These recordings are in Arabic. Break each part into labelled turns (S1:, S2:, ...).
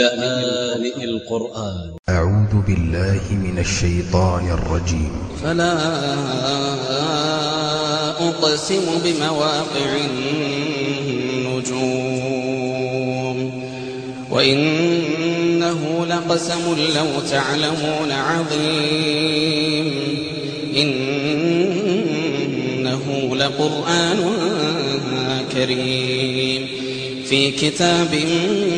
S1: لآن القرآن.
S2: أ ع و ذ ب ا ل ل ه من ا ل ش ي ط ا ن ا ل ج ي م
S3: فلا أقسم بمواقع النجوم. وإنه لقسم لو تعلمون عظيم. إنه لقرآن كريم. في كتاب مكنون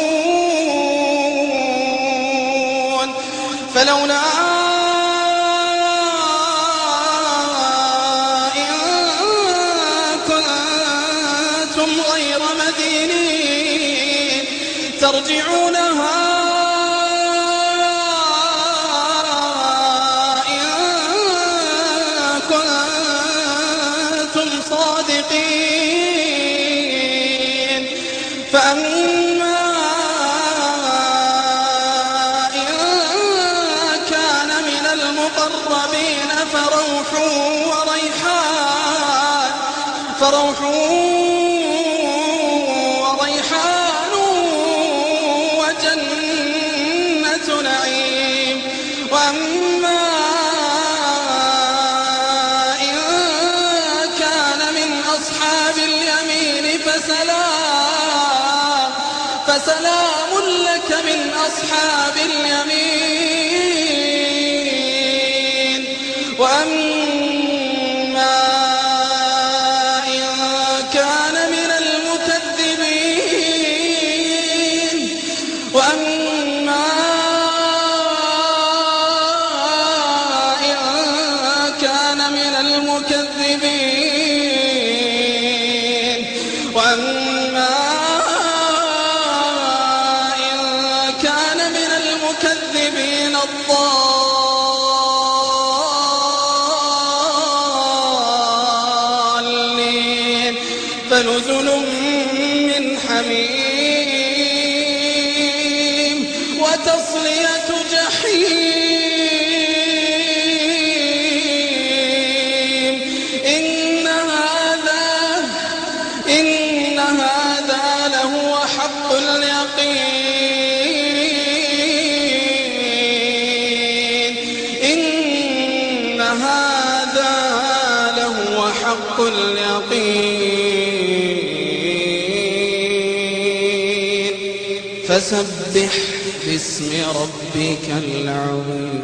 S3: فلولا كنتم غير مدينين ترجعونها إن كنتم صادقين. فأما المقربين فروح وريحان فروح وريحان وجنة نعيم. وأما إن كان من أصحاب اليمين فسلام فسلام لك من أصحاب المكذبين وأما إن كان من المكذبين الضالين فنزل من حميم وتصلية جحيم لهو حق اليقين فسبح باسم ربك العظيم.